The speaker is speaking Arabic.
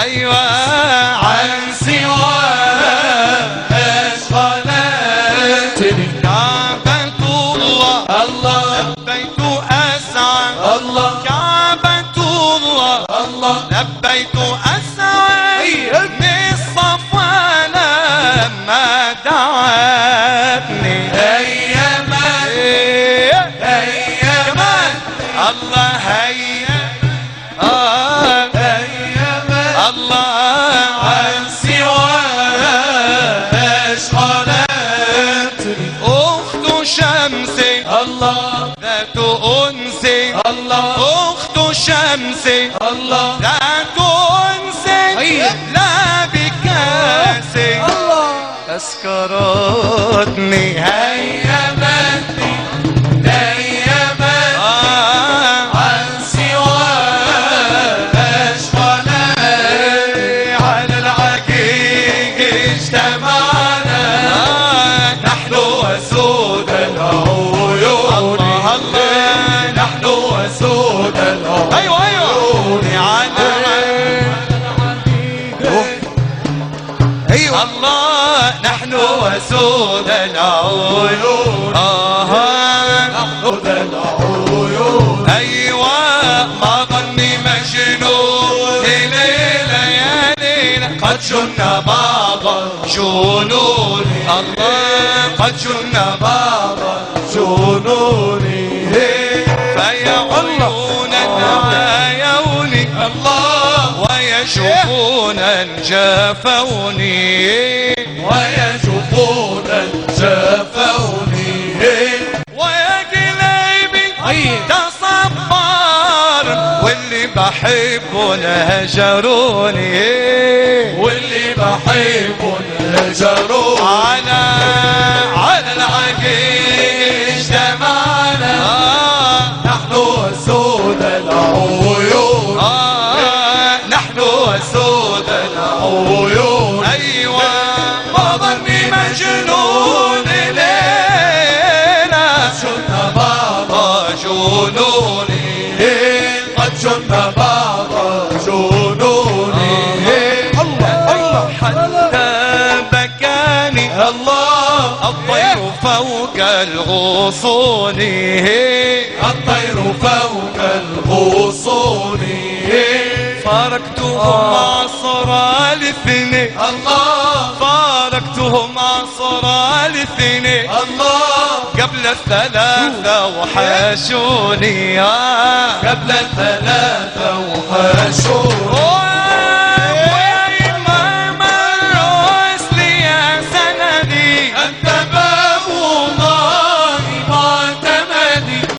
أيوة عن سوى أشغلتني كعبة الله الله. الله. كعبة الله الله. بالصفا لما إيه. الله شمس الله. ذات أنس الله. أخت شمس الله. ذات أنس لا بكاس الله. تسكرات نهاية اجتمعوا وسود العيون أيوه أيوه. على أيوه. الله نحن وسود العيون. آه. نحن العيون. أيوه ما ظني مجنون. ليلة يا ليلة قد جن بعض جنون الله قد جن بعض ويشوفونا جافوني ويشوفون جفوني. ويا قلبي طيب. تصبر. واللي بحبهم هجروني واللي بحبه هجروني على مجنون ليلة جن بعض آه جنوني. قد جن بعض جنوني. الله الله. حتى بكاني الله الطير فوق الغصون. الطير فوق الغصون. فارقتهم عصر الاثنين. الله. فارقتهم عصر الاثنين. الله. قبل الثلاثة وحشوني قبل الثلاثة وحشوني.